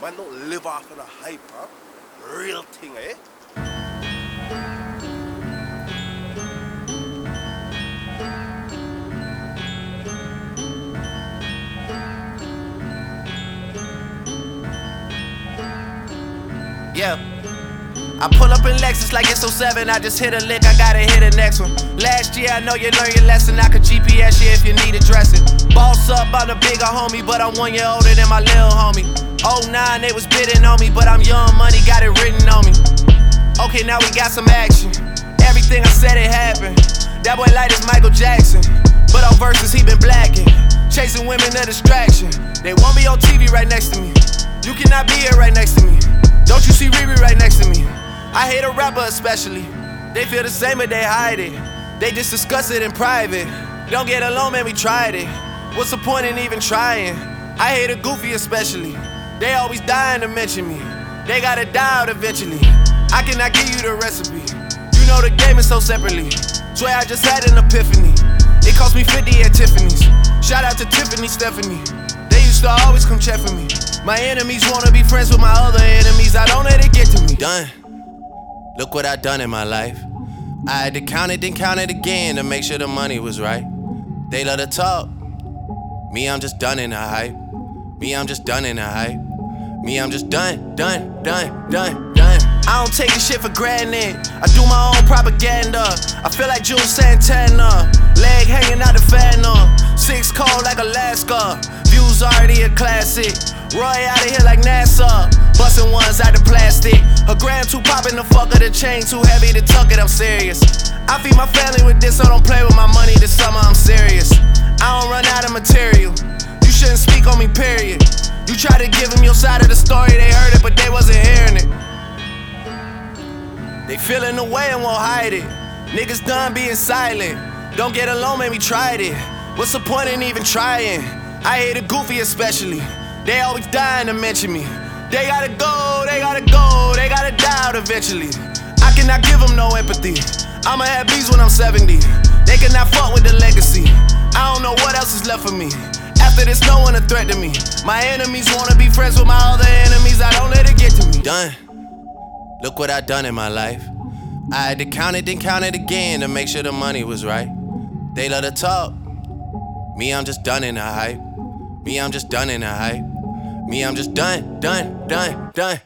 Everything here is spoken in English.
Man don't live off of the hype, huh? Real thing, eh? Yeah. I pull up in Lexus like it's 07. I just hit a lick, I gotta hit the next one. Last year, I know you learned your lesson. I could GPS you if you need a addressing. Boss up, I'm the bigger homie, but I'm one year older than my little homie. 09, they was bidding on me, but I'm young money, got it written on me. Okay, now we got some action. Everything I said, it happened. That boy light is Michael Jackson. But on verses, he been blacking. Chasing women, a distraction. They won't be on TV right next to me. You cannot be here right next to me. Don't you see Riri right next to me? I hate a rapper especially. They feel the same, but they hide it. They just discuss it in private. Don't get along, man, we tried it. What's the point in even trying? I hate a goofy especially. They always dying to mention me. They gotta die out eventually. I cannot give you the recipe. You know the game is so separately. Swear I just had an epiphany. It cost me 50 at Tiffany's. Shout out to Tiffany Stephanie. They used to always come check for me. My enemies wanna be friends with my other enemies. I don't let it get to me. Done. Look what I done in my life. I had to count it, then count it again to make sure the money was right. They love to talk. Me, I'm just done in the hype. Me, I'm just done in the hype. Me, I'm just done, done, done, done, done. I don't take this shit for granted. I do my own propaganda. I feel like Juelz Santana. Leg hanging out the on. Six cold like Alaska. Views already a classic. Roy out of here like NASA. Busting ones out the plastic. Her gram too poppin' the fuck of the chain too heavy to tuck it. I'm serious. I feed my family with this, so don't play with my money this feeling the way and won't hide it. Niggas done being silent. Don't get alone, man, we tried it. What's the point in even trying? I hate a goofy especially. They always dying to mention me. They gotta go, they gotta go, they gotta die out eventually. I cannot give them no empathy. I'ma have bees when I'm 70. They cannot fuck with the legacy. I don't know what else is left for me. After this, no one a threat to me. My enemies wanna be friends with my other enemies. I don't let it get to me. Done. Look what I done in my life. I had to count it, then count it again to make sure the money was right. They love to talk. Me, I'm just done in the hype. Me, I'm just done in the hype. Me, I'm just done, done, done, done.